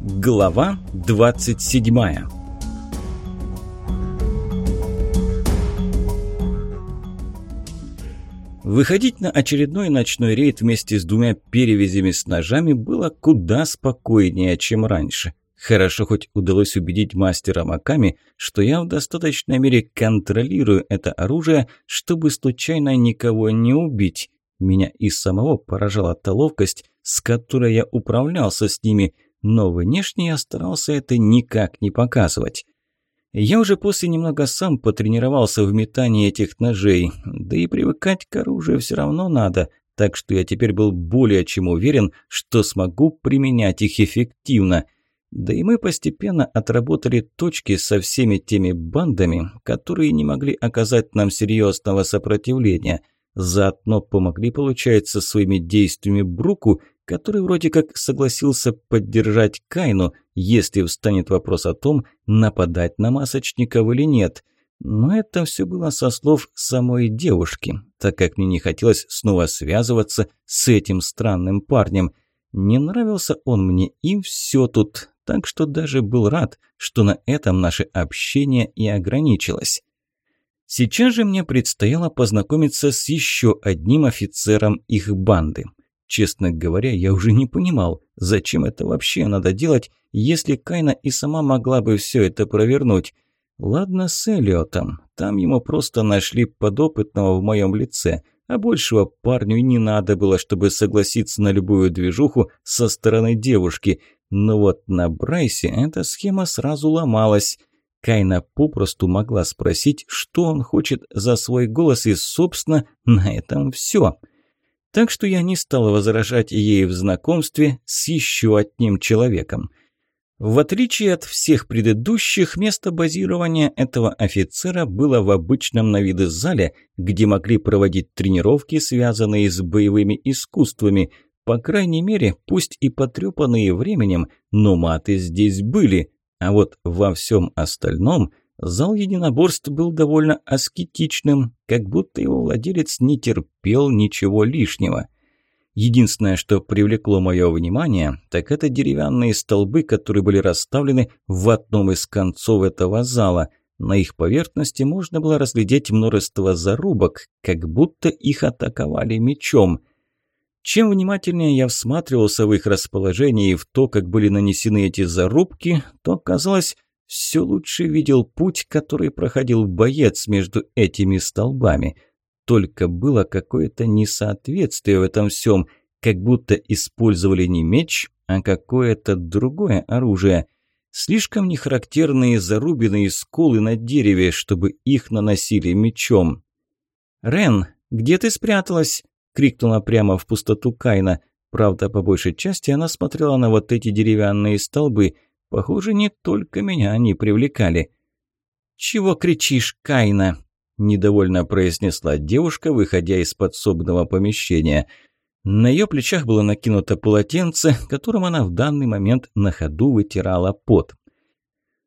Глава 27 Выходить на очередной ночной рейд вместе с двумя перевязями с ножами было куда спокойнее, чем раньше. Хорошо хоть удалось убедить мастера Маками, что я в достаточной мере контролирую это оружие, чтобы случайно никого не убить. Меня и самого поражала та ловкость, с которой я управлялся с ними, но внешне я старался это никак не показывать. Я уже после немного сам потренировался в метании этих ножей, да и привыкать к оружию все равно надо, так что я теперь был более чем уверен, что смогу применять их эффективно – да и мы постепенно отработали точки со всеми теми бандами, которые не могли оказать нам серьезного сопротивления. Заодно помогли, получается, своими действиями Бруку, который вроде как согласился поддержать Кайну, если встанет вопрос о том, нападать на масочников или нет. Но это все было со слов самой девушки, так как мне не хотелось снова связываться с этим странным парнем. Не нравился он мне, и все тут так что даже был рад, что на этом наше общение и ограничилось. Сейчас же мне предстояло познакомиться с еще одним офицером их банды. Честно говоря, я уже не понимал, зачем это вообще надо делать, если Кайна и сама могла бы все это провернуть. Ладно с Элиотом, там ему просто нашли подопытного в моем лице, а большего парню не надо было, чтобы согласиться на любую движуху со стороны девушки – но вот на Брайсе эта схема сразу ломалась. Кайна попросту могла спросить, что он хочет за свой голос, и, собственно, на этом все. Так что я не стал возражать ей в знакомстве с еще одним человеком. В отличие от всех предыдущих, место базирования этого офицера было в обычном на виды зале, где могли проводить тренировки, связанные с боевыми искусствами – по крайней мере, пусть и потрепанные временем, но маты здесь были. А вот во всем остальном зал единоборств был довольно аскетичным, как будто его владелец не терпел ничего лишнего. Единственное, что привлекло мое внимание, так это деревянные столбы, которые были расставлены в одном из концов этого зала. На их поверхности можно было разглядеть множество зарубок, как будто их атаковали мечом – чем внимательнее я всматривался в их расположение и в то, как были нанесены эти зарубки, то, казалось, все лучше видел путь, который проходил боец между этими столбами. Только было какое-то несоответствие в этом всем, как будто использовали не меч, а какое-то другое оружие. Слишком нехарактерные зарубины и сколы на дереве, чтобы их наносили мечом. «Рен, где ты спряталась?» крикнула прямо в пустоту Кайна. Правда, по большей части она смотрела на вот эти деревянные столбы. Похоже, не только меня они привлекали. «Чего кричишь, Кайна?» – недовольно произнесла девушка, выходя из подсобного помещения. На ее плечах было накинуто полотенце, которым она в данный момент на ходу вытирала пот.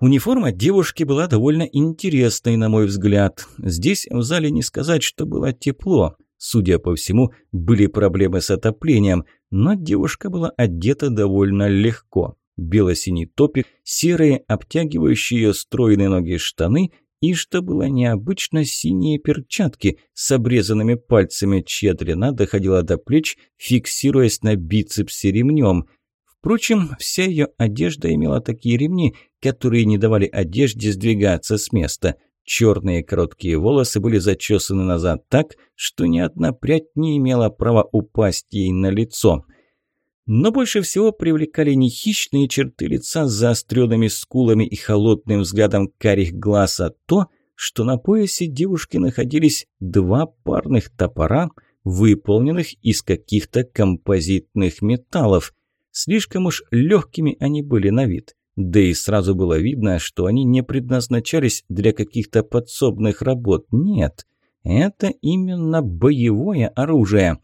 Униформа девушки была довольно интересной, на мой взгляд. Здесь в зале не сказать, что было тепло. Судя по всему, были проблемы с отоплением, но девушка была одета довольно легко. Бело-синий топик, серые, обтягивающие стройные ноги штаны и, что было необычно, синие перчатки с обрезанными пальцами, чья длина доходила до плеч, фиксируясь на бицепсе ремнем. Впрочем, вся ее одежда имела такие ремни, которые не давали одежде сдвигаться с места – Черные короткие волосы были зачесаны назад так, что ни одна прядь не имела права упасть ей на лицо. Но больше всего привлекали не хищные черты лица с заостренными скулами и холодным взглядом карих глаз, а то, что на поясе девушки находились два парных топора, выполненных из каких-то композитных металлов. Слишком уж легкими они были на вид. Да и сразу было видно, что они не предназначались для каких-то подсобных работ. Нет, это именно боевое оружие.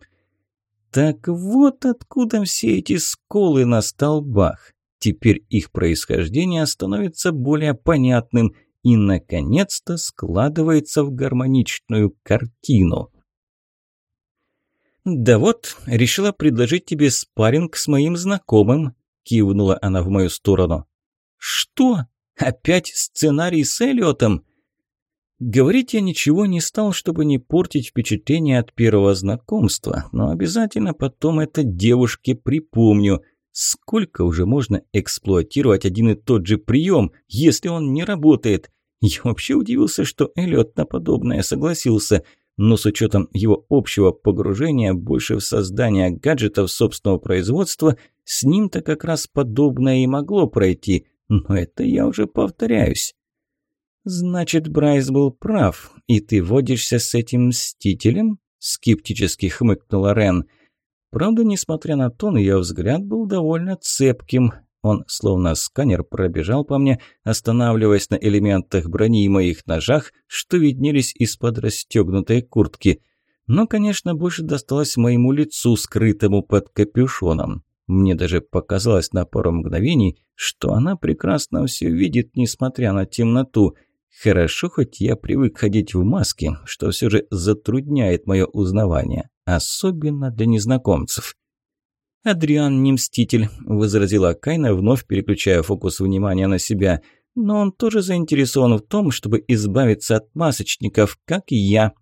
Так вот откуда все эти сколы на столбах. Теперь их происхождение становится более понятным и, наконец-то, складывается в гармоничную картину. «Да вот, решила предложить тебе спарринг с моим знакомым», кивнула она в мою сторону. «Что? Опять сценарий с Эллиотом?» Говорить я ничего не стал, чтобы не портить впечатление от первого знакомства, но обязательно потом это девушке припомню. Сколько уже можно эксплуатировать один и тот же прием, если он не работает? Я вообще удивился, что Эллиот на подобное согласился, но с учетом его общего погружения больше в создание гаджетов собственного производства, с ним-то как раз подобное и могло пройти, но это я уже повторяюсь. «Значит, Брайс был прав, и ты водишься с этим мстителем?» – скептически хмыкнула Рен. Правда, несмотря на тон, ее взгляд был довольно цепким. Он, словно сканер, пробежал по мне, останавливаясь на элементах брони и моих ножах, что виднелись из-под расстегнутой куртки. Но, конечно, больше досталось моему лицу, скрытому под капюшоном. Мне даже показалось на пару мгновений, что она прекрасно все видит, несмотря на темноту – Хорошо, хоть я привык ходить в маске, что все же затрудняет мое узнавание, особенно для незнакомцев. «Адриан не мститель», – возразила Кайна, вновь переключая фокус внимания на себя. «Но он тоже заинтересован в том, чтобы избавиться от масочников, как и я».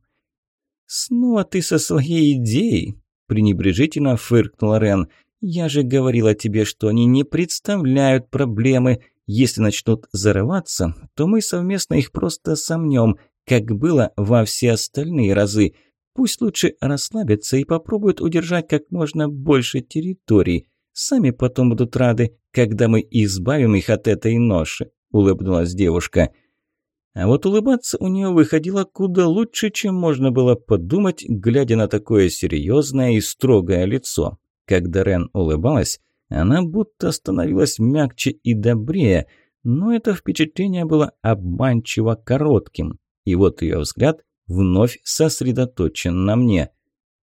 «Снова ты со своей идеей?» – пренебрежительно фыркнула Рен. «Я же говорила тебе, что они не представляют проблемы. Если начнут зарываться, то мы совместно их просто сомнем, как было во все остальные разы. Пусть лучше расслабятся и попробуют удержать как можно больше территорий. Сами потом будут рады, когда мы избавим их от этой ноши», – улыбнулась девушка. А вот улыбаться у нее выходило куда лучше, чем можно было подумать, глядя на такое серьезное и строгое лицо. Когда Рен улыбалась, она будто становилась мягче и добрее, но это впечатление было обманчиво коротким. И вот ее взгляд вновь сосредоточен на мне.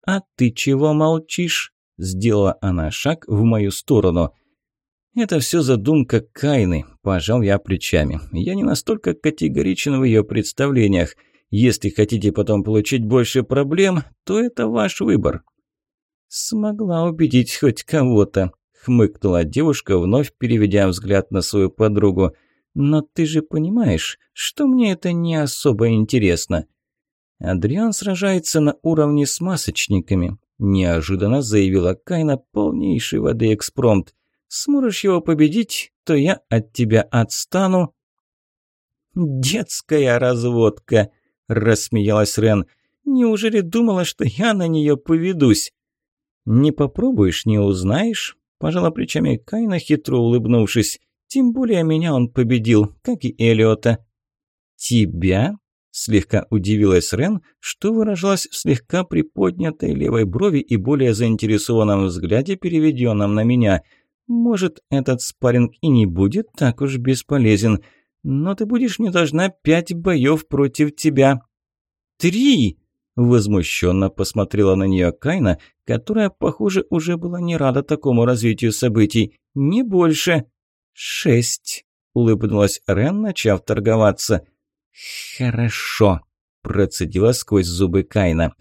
«А ты чего молчишь?» – сделала она шаг в мою сторону. «Это все задумка Кайны», – пожал я плечами. «Я не настолько категоричен в ее представлениях. Если хотите потом получить больше проблем, то это ваш выбор». «Смогла убедить хоть кого-то», хмыкнула девушка, вновь переведя взгляд на свою подругу. «Но ты же понимаешь, что мне это не особо интересно». Адриан сражается на уровне с масочниками. Неожиданно заявила Кайна полнейший воды экспромт. «Сможешь его победить, то я от тебя отстану». «Детская разводка», – рассмеялась Рен. «Неужели думала, что я на нее поведусь?» «Не попробуешь, не узнаешь», Пожала плечами Кайна, хитро улыбнувшись. Тем более меня он победил, как и Элиота. «Тебя?» – слегка удивилась Рен, что выражалось в слегка приподнятой левой брови и более заинтересованном взгляде, переведенном на меня. «Может, этот спарринг и не будет так уж бесполезен, но ты будешь не должна пять боев против тебя». «Три!» Возмущенно посмотрела на нее Кайна, которая, похоже, уже была не рада такому развитию событий. «Не больше». «Шесть», – улыбнулась Рен, начав торговаться. «Хорошо», – процедила сквозь зубы Кайна.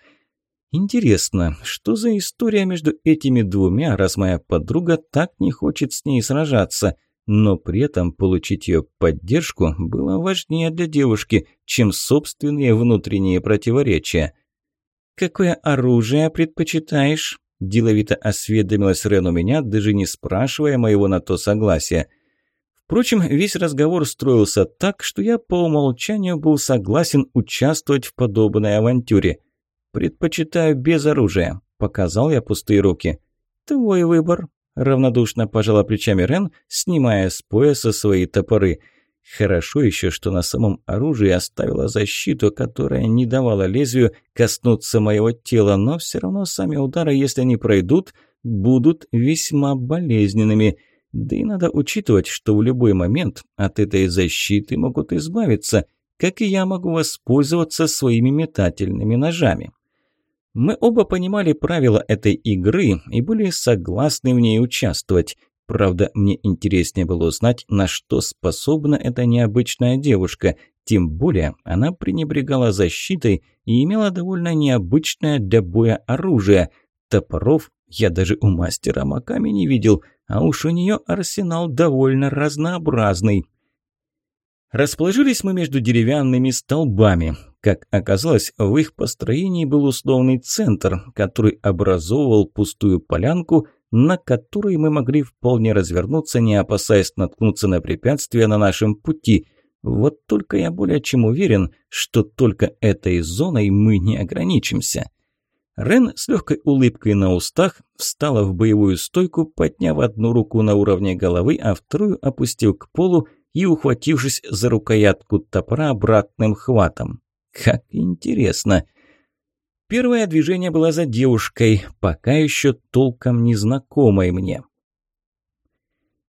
«Интересно, что за история между этими двумя, раз моя подруга так не хочет с ней сражаться?» Но при этом получить ее поддержку было важнее для девушки, чем собственные внутренние противоречия. «Какое оружие предпочитаешь?» – деловито осведомилась Рен у меня, даже не спрашивая моего на то согласия. Впрочем, весь разговор строился так, что я по умолчанию был согласен участвовать в подобной авантюре. «Предпочитаю без оружия», – показал я пустые руки. «Твой выбор», – равнодушно пожала плечами Рен, снимая с пояса свои топоры – Хорошо еще, что на самом оружии оставила защиту, которая не давала лезвию коснуться моего тела, но все равно сами удары, если они пройдут, будут весьма болезненными. Да и надо учитывать, что в любой момент от этой защиты могут избавиться, как и я могу воспользоваться своими метательными ножами. Мы оба понимали правила этой игры и были согласны в ней участвовать – Правда, мне интереснее было узнать, на что способна эта необычная девушка. Тем более, она пренебрегала защитой и имела довольно необычное для боя оружие. Топоров я даже у мастера Маками не видел, а уж у нее арсенал довольно разнообразный. Расположились мы между деревянными столбами. Как оказалось, в их построении был условный центр, который образовывал пустую полянку, на которой мы могли вполне развернуться, не опасаясь наткнуться на препятствия на нашем пути. Вот только я более чем уверен, что только этой зоной мы не ограничимся. Рен с легкой улыбкой на устах встала в боевую стойку, подняв одну руку на уровне головы, а вторую опустив к полу и ухватившись за рукоятку топора обратным хватом. Как интересно! Первое движение было за девушкой, пока еще толком незнакомой мне.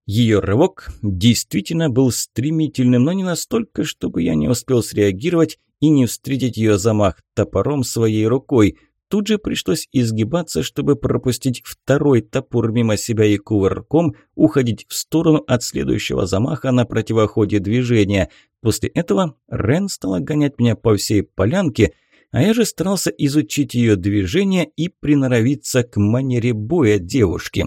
Ее рывок действительно был стремительным, но не настолько, чтобы я не успел среагировать и не встретить ее замах топором своей рукой – Тут же пришлось изгибаться, чтобы пропустить второй топор мимо себя и кувырком уходить в сторону от следующего замаха на противоходе движения. После этого Рен стала гонять меня по всей полянке, а я же старался изучить ее движение и приноровиться к манере боя девушки.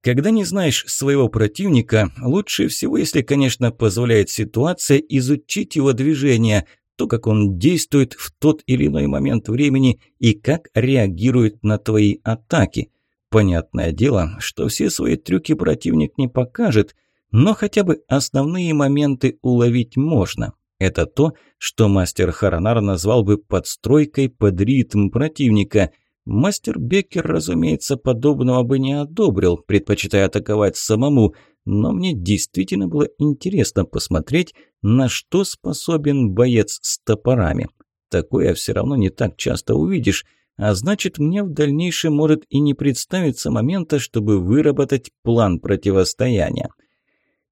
Когда не знаешь своего противника, лучше всего, если, конечно, позволяет ситуация, изучить его движение, то, как он действует в тот или иной момент времени и как реагирует на твои атаки. Понятное дело, что все свои трюки противник не покажет, но хотя бы основные моменты уловить можно. Это то, что мастер Харанар назвал бы подстройкой под ритм противника. Мастер Беккер, разумеется, подобного бы не одобрил, предпочитая атаковать самому – но мне действительно было интересно посмотреть, на что способен боец с топорами. Такое все равно не так часто увидишь, а значит, мне в дальнейшем может и не представиться момента, чтобы выработать план противостояния.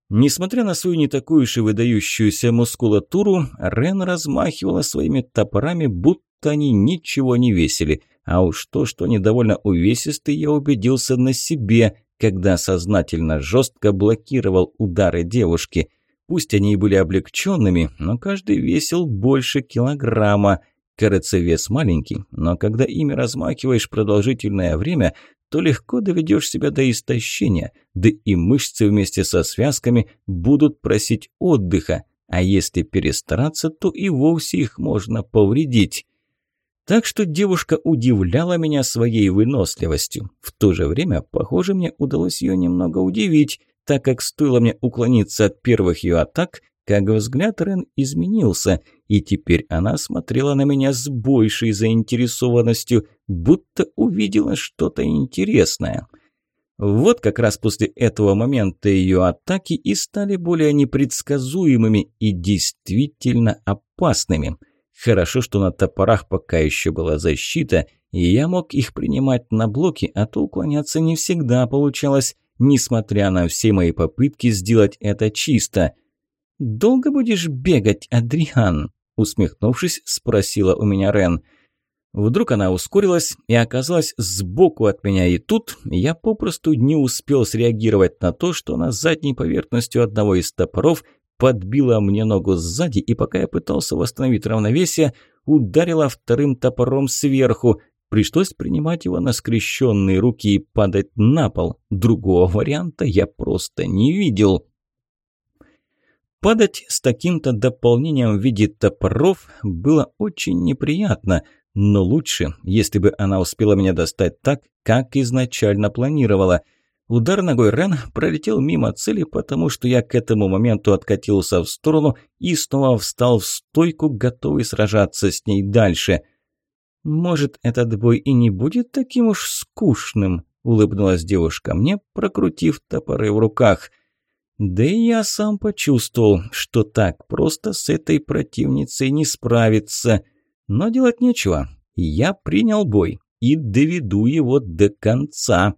Несмотря на свою не такую уж и выдающуюся мускулатуру, Рен размахивала своими топорами, будто они ничего не весили. А уж то, что они довольно увесистые, я убедился на себе, когда сознательно жестко блокировал удары девушки. Пусть они и были облегченными, но каждый весил больше килограмма. Кажется, вес маленький, но когда ими размахиваешь продолжительное время, то легко доведешь себя до истощения, да и мышцы вместе со связками будут просить отдыха, а если перестараться, то и вовсе их можно повредить. Так что девушка удивляла меня своей выносливостью. В то же время, похоже, мне удалось ее немного удивить, так как стоило мне уклониться от первых ее атак, как взгляд Рен изменился, и теперь она смотрела на меня с большей заинтересованностью, будто увидела что-то интересное. Вот как раз после этого момента ее атаки и стали более непредсказуемыми и действительно опасными – Хорошо, что на топорах пока еще была защита, и я мог их принимать на блоки, а то уклоняться не всегда получалось, несмотря на все мои попытки сделать это чисто. «Долго будешь бегать, Адриан?» усмехнувшись, спросила у меня Рен. Вдруг она ускорилась и оказалась сбоку от меня, и тут я попросту не успел среагировать на то, что на задней поверхностью одного из топоров подбила мне ногу сзади, и пока я пытался восстановить равновесие, ударила вторым топором сверху. Пришлось принимать его на скрещенные руки и падать на пол. Другого варианта я просто не видел. Падать с таким-то дополнением в виде топоров было очень неприятно, но лучше, если бы она успела меня достать так, как изначально планировала – Удар ногой Рен пролетел мимо цели, потому что я к этому моменту откатился в сторону и снова встал в стойку, готовый сражаться с ней дальше. «Может, этот бой и не будет таким уж скучным?» – улыбнулась девушка мне, прокрутив топоры в руках. Да и я сам почувствовал, что так просто с этой противницей не справиться. Но делать нечего. Я принял бой и доведу его до конца.